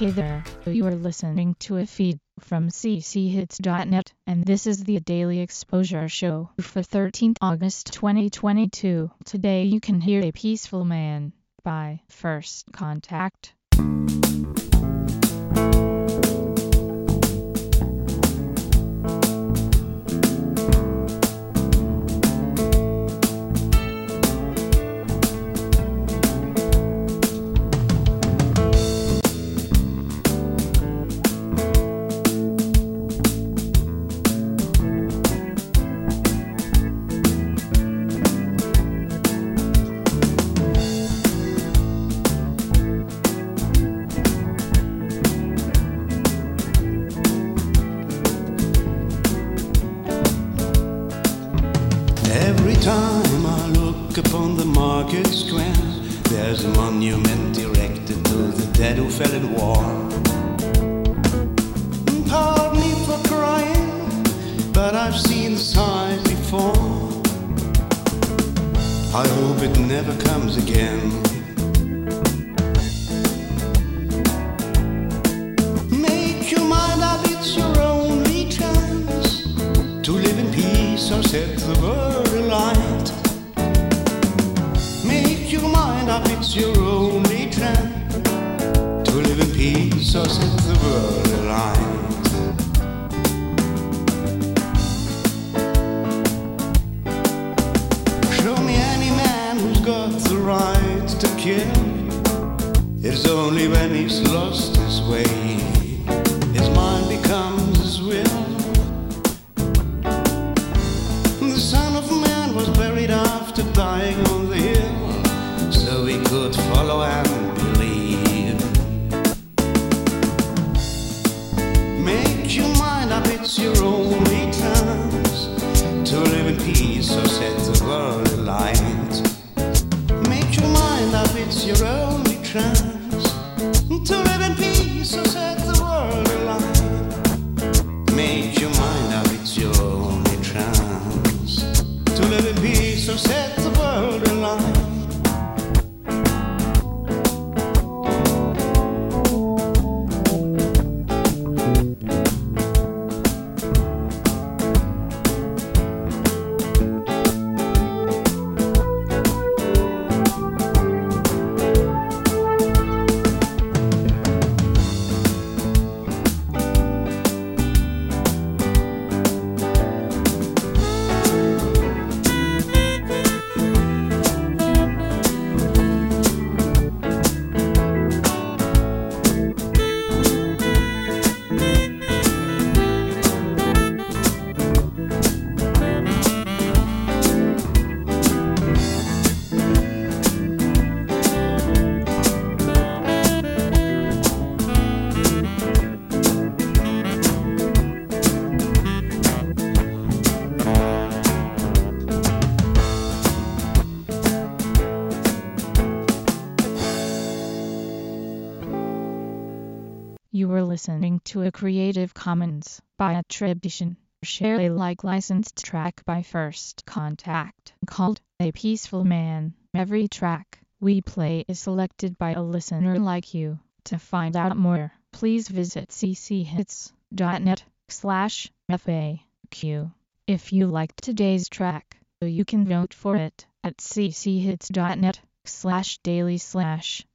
Hey there, you are listening to a feed from cchits.net, and this is the Daily Exposure Show for 13th August 2022. Today you can hear A Peaceful Man by First Contact. Time I look upon the market square, there's a monument erected to the dead who fell in war. Pardon me for crying, but I've seen the signs before. I hope it never comes again. It's your only chance to live in peace or set the world alight. Show me any man who's got the right to kill. It's only when he's lost his way, set the world You were listening to a Creative Commons by attribution, share Alike licensed track by First Contact called A Peaceful Man. Every track we play is selected by a listener like you. To find out more, please visit cchits.net slash FAQ. If you liked today's track, you can vote for it at cchits.net slash daily slash